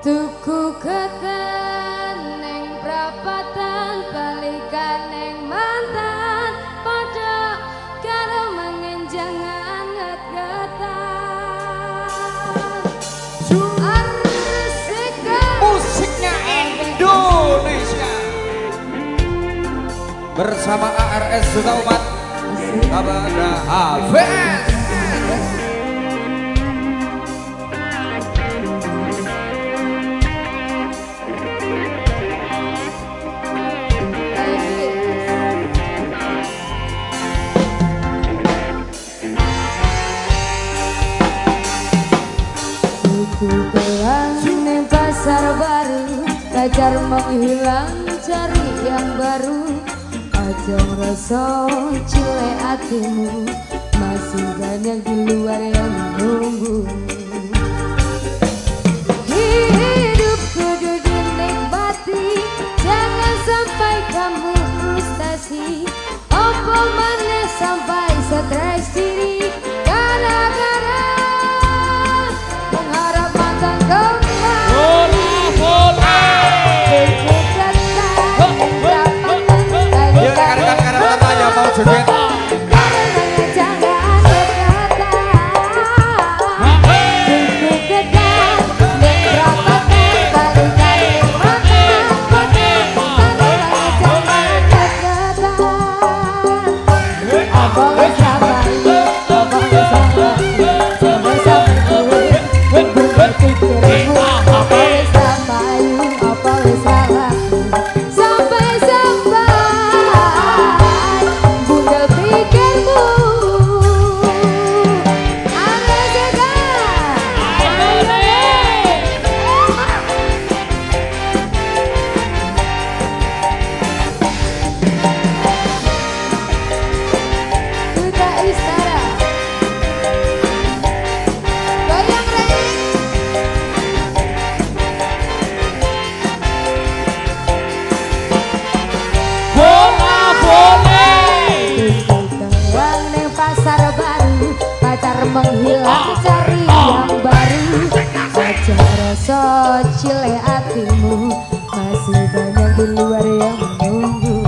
Tuku keken neng prapatan balikan neng mantan. Podo karo mengenjang anget-getan Arsika Musiknya Indonesia. Bersama ARS juga umat. Kepada Hafiz Tuku gelang neng pasar baru Kacar menghilang cari yang baru. Aja rasa cile hatimu Masih banyak di luar yang menunggu Hidup kudu dinikmati Jangan sampai kamu frustasi. Apa mana sampai menghilang cari yang baru. Aja rasa cile hatimu. Masih banyak di luar yang menunggu